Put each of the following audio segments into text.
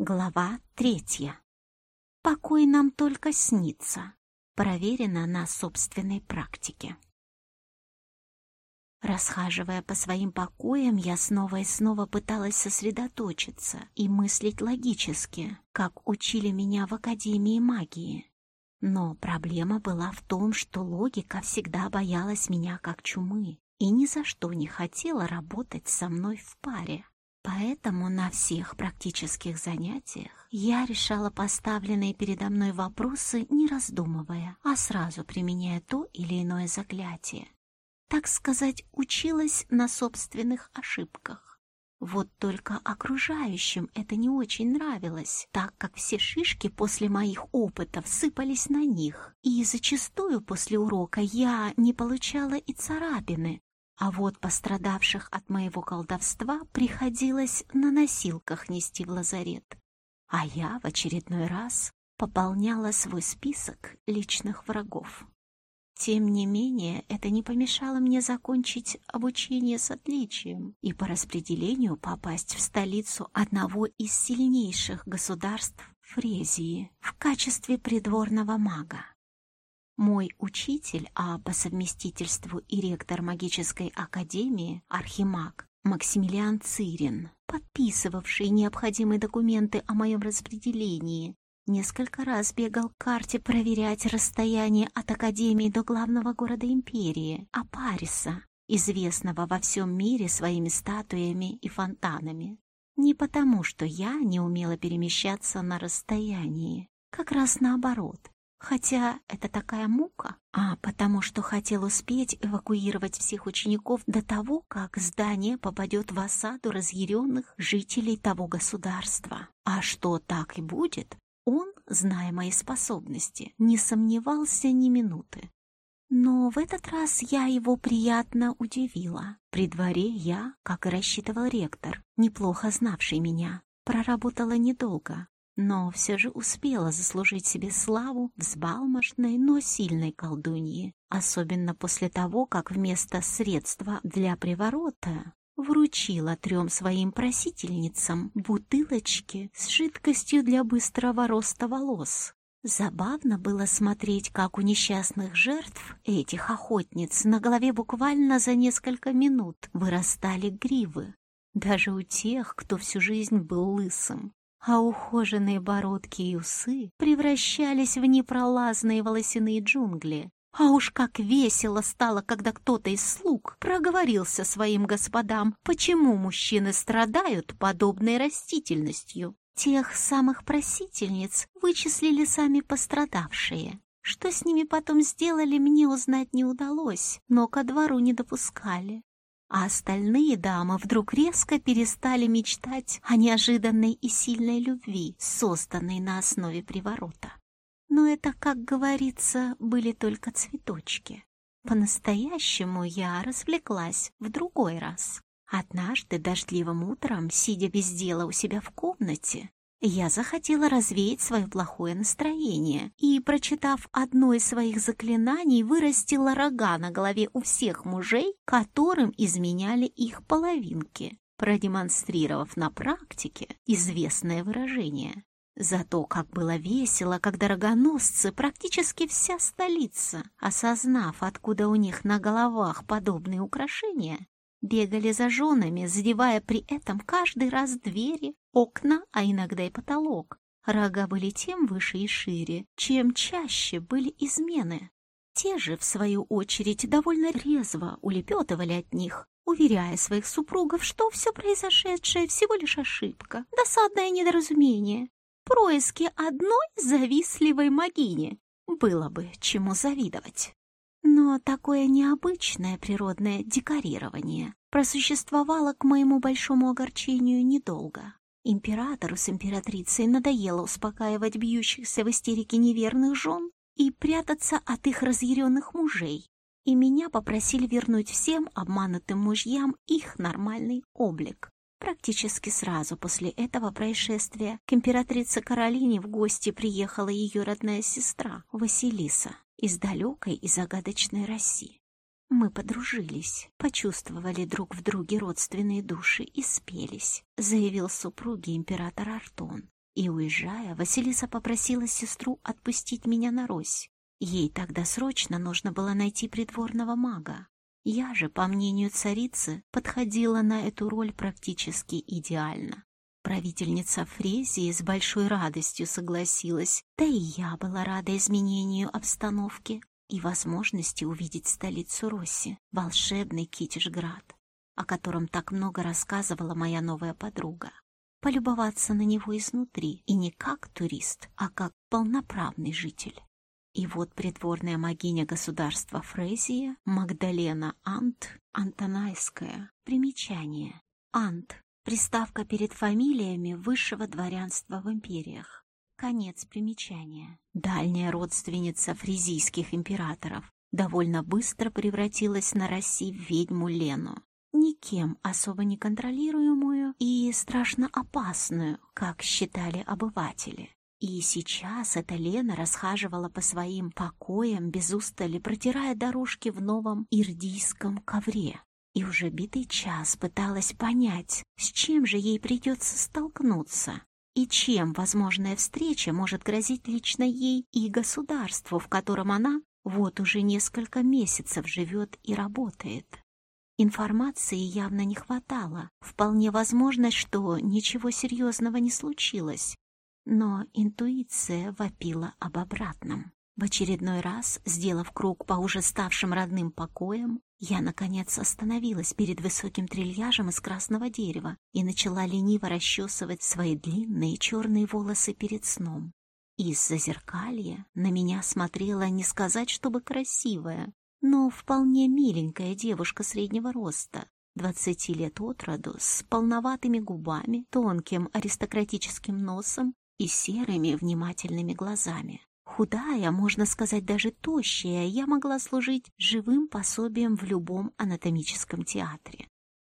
Глава третья. Покой нам только снится. Проверено на собственной практике. Расхаживая по своим покоям, я снова и снова пыталась сосредоточиться и мыслить логически, как учили меня в Академии магии. Но проблема была в том, что логика всегда боялась меня как чумы и ни за что не хотела работать со мной в паре. Поэтому на всех практических занятиях я решала поставленные передо мной вопросы, не раздумывая, а сразу применяя то или иное заклятие так сказать, училась на собственных ошибках. Вот только окружающим это не очень нравилось, так как все шишки после моих опытов сыпались на них, и зачастую после урока я не получала и царапины, а вот пострадавших от моего колдовства приходилось на носилках нести в лазарет. А я в очередной раз пополняла свой список личных врагов. Тем не менее, это не помешало мне закончить обучение с отличием и по распределению попасть в столицу одного из сильнейших государств Фрезии в качестве придворного мага. Мой учитель, а по совместительству и ректор магической академии, архимаг Максимилиан Цирин, подписывавший необходимые документы о моем распределении, Несколько раз бегал к карте проверять расстояние от Академии до главного города империи, Апариса, известного во всем мире своими статуями и фонтанами. Не потому, что я не умела перемещаться на расстоянии, как раз наоборот. Хотя это такая мука, а потому что хотел успеть эвакуировать всех учеников до того, как здание попадет в осаду разъяренных жителей того государства. А что так и будет, он, зная мои способности, не сомневался ни минуты. Но в этот раз я его приятно удивила. При дворе я, как и рассчитывал ректор, неплохо знавший меня, проработала недолго, но все же успела заслужить себе славу взбалмошной, но сильной колдуньи, особенно после того, как вместо средства для приворота вручила трем своим просительницам бутылочки с жидкостью для быстрого роста волос. Забавно было смотреть, как у несчастных жертв этих охотниц на голове буквально за несколько минут вырастали гривы. Даже у тех, кто всю жизнь был лысым. А ухоженные бородки и усы превращались в непролазные волосяные джунгли, а уж как весело стало, когда кто-то из слуг проговорился своим господам, почему мужчины страдают подобной растительностью. Тех самых просительниц вычислили сами пострадавшие. Что с ними потом сделали, мне узнать не удалось, но ко двору не допускали. А остальные дамы вдруг резко перестали мечтать о неожиданной и сильной любви, созданной на основе приворота. Но это, как говорится, были только цветочки. По-настоящему я развлеклась в другой раз. Однажды дождливым утром, сидя без дела у себя в комнате, я захотела развеять свое плохое настроение и, прочитав одно из своих заклинаний, вырастила рога на голове у всех мужей, которым изменяли их половинки, продемонстрировав на практике известное выражение. Зато как было весело, когда рогоносцы, практически вся столица, осознав, откуда у них на головах подобные украшения, бегали за женами, задевая при этом каждый раз двери, окна, а иногда и потолок. Рога были тем выше и шире, чем чаще были измены. Те же, в свою очередь, довольно резво улепетывали от них, уверяя своих супругов, что все произошедшее всего лишь ошибка, досадное недоразумение, происки одной завистливой могини. Было бы чему завидовать. Но такое необычное природное декорирование просуществовало к моему большому огорчению недолго. Императору с императрицей надоело успокаивать бьющихся в истерике неверных жен и прятаться от их разъяренных мужей, и меня попросили вернуть всем обманутым мужьям их нормальный облик. Практически сразу после этого происшествия к императрице Каролине в гости приехала ее родная сестра Василиса из далекой и загадочной России. Мы подружились, почувствовали друг в друге родственные души и спелись, заявил супруге император Артон. И, уезжая, Василиса попросила сестру отпустить меня на Рось. Ей тогда срочно нужно было найти придворного мага. Я же, по мнению царицы, подходила на эту роль практически идеально. Правительница Фрезии с большой радостью согласилась, да и я была рада изменению обстановки и возможности увидеть столицу Росси, волшебный Китишград, о котором так много рассказывала моя новая подруга полюбоваться на него изнутри, и не как турист, а как полноправный житель. И вот придворная могиня государства Фрезия Магдалена Ант Антонайская. Примечание. Ант – приставка перед фамилиями высшего дворянства в империях. Конец примечания. Дальняя родственница фризийских императоров довольно быстро превратилась на России в ведьму Лену, никем особо не контролируемую и страшно опасную, как считали обыватели. И сейчас эта Лена расхаживала по своим покоям без устали, протирая дорожки в новом ирдийском ковре. И уже битый час пыталась понять, с чем же ей придется столкнуться, и чем возможная встреча может грозить лично ей и государству, в котором она вот уже несколько месяцев живет и работает. Информации явно не хватало. Вполне возможно, что ничего серьезного не случилось. Но интуиция вопила об обратном. В очередной раз, сделав круг по уже ставшим родным покоям, я, наконец, остановилась перед высоким трильяжем из красного дерева и начала лениво расчесывать свои длинные черные волосы перед сном. Из-за зеркалья на меня смотрела не сказать, чтобы красивая, но вполне миленькая девушка среднего роста, двадцати лет от роду, с полноватыми губами, тонким аристократическим носом и серыми внимательными глазами. Худая, можно сказать, даже тощая, я могла служить живым пособием в любом анатомическом театре.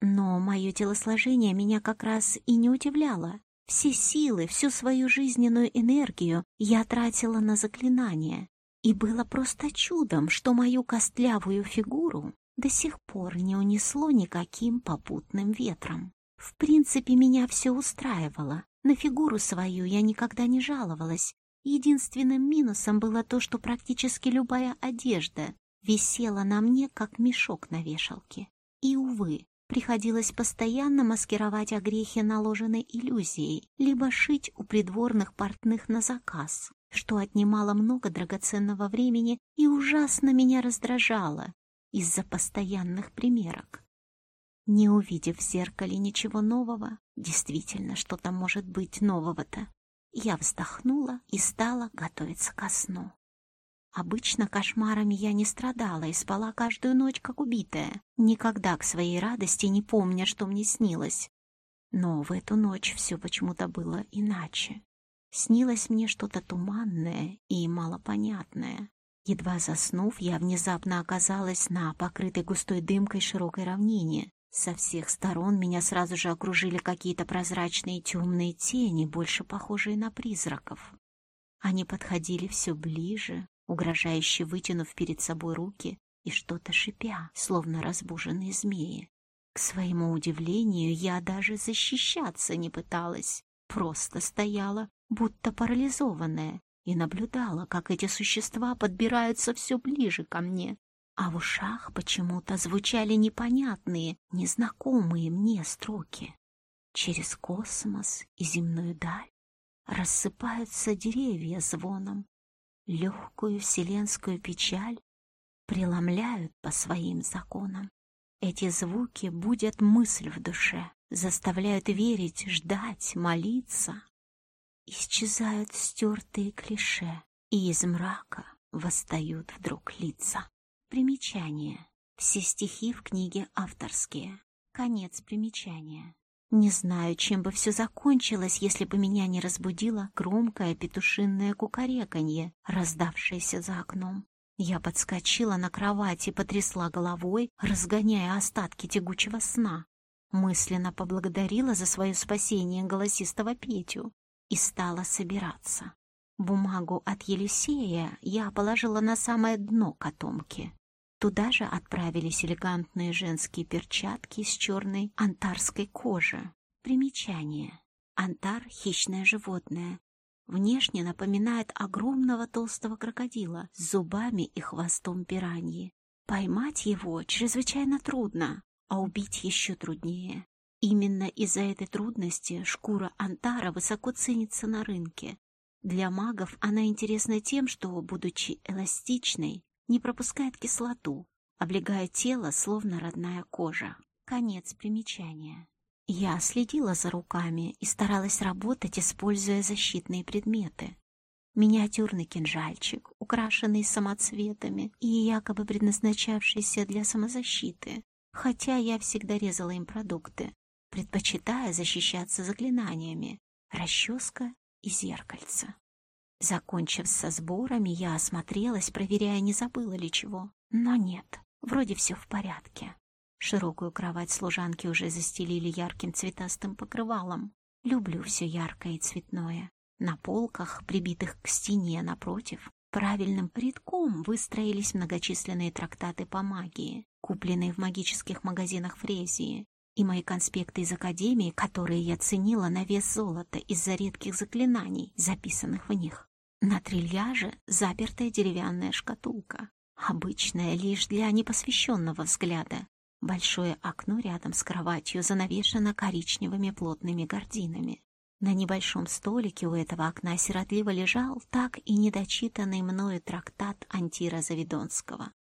Но мое телосложение меня как раз и не удивляло. Все силы, всю свою жизненную энергию я тратила на заклинания, и было просто чудом, что мою костлявую фигуру до сих пор не унесло никаким попутным ветром. В принципе, меня все устраивало. На фигуру свою я никогда не жаловалась. Единственным минусом было то, что практически любая одежда висела на мне, как мешок на вешалке. И, увы, приходилось постоянно маскировать огрехи наложенной иллюзией, либо шить у придворных портных на заказ что отнимало много драгоценного времени и ужасно меня раздражало из-за постоянных примерок. Не увидев в зеркале ничего нового, действительно, что там может быть нового-то, я вздохнула и стала готовиться ко сну. Обычно кошмарами я не страдала и спала каждую ночь, как убитая, никогда к своей радости не помня, что мне снилось. Но в эту ночь все почему-то было иначе. Снилось мне что-то туманное и малопонятное. Едва заснув, я внезапно оказалась на покрытой густой дымкой широкой равнине. Со всех сторон меня сразу же окружили какие-то прозрачные темные тени, больше похожие на призраков. Они подходили все ближе, угрожающе вытянув перед собой руки и что-то шипя, словно разбуженные змеи. К своему удивлению, я даже защищаться не пыталась, просто стояла, будто парализованная, и наблюдала, как эти существа подбираются все ближе ко мне. А в ушах почему-то звучали непонятные, незнакомые мне строки. Через космос и земную даль рассыпаются деревья звоном, легкую вселенскую печаль преломляют по своим законам. Эти звуки будят мысль в душе, заставляют верить, ждать, молиться, Исчезают стертые клише, и из мрака восстают вдруг лица. Примечание. Все стихи в книге авторские. Конец примечания. Не знаю, чем бы все закончилось, если бы меня не разбудило громкое петушинное кукареканье, раздавшееся за окном. Я подскочила на кровати, потрясла головой, разгоняя остатки тягучего сна. Мысленно поблагодарила за свое спасение голосистого Петю и стала собираться. Бумагу от Елисея я положила на самое дно котомки. Туда же отправились элегантные женские перчатки из черной антарской кожи. Примечание. Антар — хищное животное. Внешне напоминает огромного толстого крокодила с зубами и хвостом пираньи. Поймать его чрезвычайно трудно, а убить еще труднее. Именно из-за этой трудности шкура антара высоко ценится на рынке. Для магов она интересна тем, что, будучи эластичной, не пропускает кислоту, облегая тело, словно родная кожа. Конец примечания. Я следила за руками и старалась работать, используя защитные предметы миниатюрный кинжальчик, украшенный самоцветами и якобы предназначавшийся для самозащиты, хотя я всегда резала им продукты, предпочитая защищаться заклинаниями, расческа и зеркальце. Закончив со сборами, я осмотрелась, проверяя, не забыла ли чего. Но нет, вроде все в порядке. Широкую кровать служанки уже застелили ярким цветастым покрывалом. Люблю все яркое и цветное. На полках, прибитых к стене напротив, правильным рядком выстроились многочисленные трактаты по магии, купленные в магических магазинах Фрезии, и мои конспекты из Академии, которые я ценила на вес золота из-за редких заклинаний, записанных в них. На трильяже запертая деревянная шкатулка, обычная лишь для непосвященного взгляда. Большое окно рядом с кроватью занавешено коричневыми плотными гардинами. На небольшом столике у этого окна сиротливо лежал так и недочитанный мною трактат Антира Завидонского.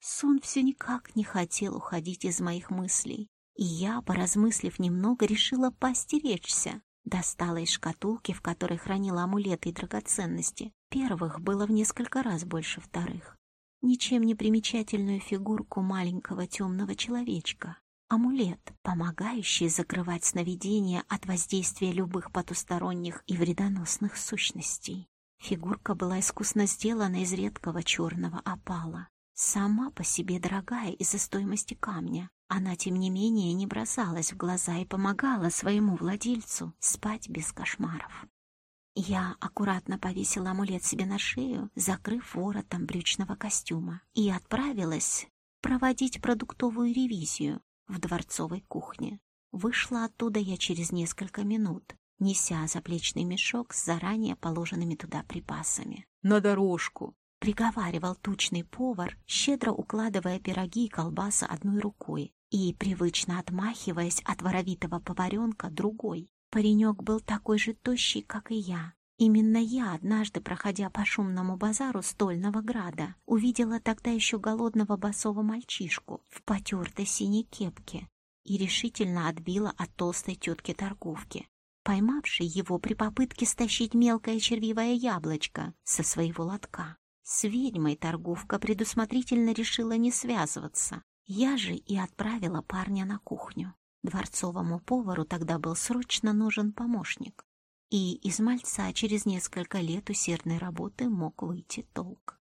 Сон все никак не хотел уходить из моих мыслей, и я, поразмыслив немного, решила постеречься. Достала из шкатулки, в которой хранила амулеты и драгоценности. Первых было в несколько раз больше вторых. Ничем не примечательную фигурку маленького темного человечка, амулет, помогающий закрывать сновидения от воздействия любых потусторонних и вредоносных сущностей. Фигурка была искусно сделана из редкого черного опала. Сама по себе дорогая из-за стоимости камня, она, тем не менее, не бросалась в глаза и помогала своему владельцу спать без кошмаров. Я аккуратно повесила амулет себе на шею, закрыв воротом брючного костюма, и отправилась проводить продуктовую ревизию, в дворцовой кухне. Вышла оттуда я через несколько минут, неся заплечный мешок с заранее положенными туда припасами. «На дорожку!» — приговаривал тучный повар, щедро укладывая пироги и колбасы одной рукой и привычно отмахиваясь от воровитого поваренка другой. Паренек был такой же тощий, как и я, Именно я, однажды, проходя по шумному базару Стольного Града, увидела тогда еще голодного босого мальчишку в потертой синей кепке и решительно отбила от толстой тетки-торговки, поймавшей его при попытке стащить мелкое червивое яблочко со своего лотка. С ведьмой торговка предусмотрительно решила не связываться. Я же и отправила парня на кухню. Дворцовому повару тогда был срочно нужен помощник и из мальца через несколько лет усердной работы мог выйти толк.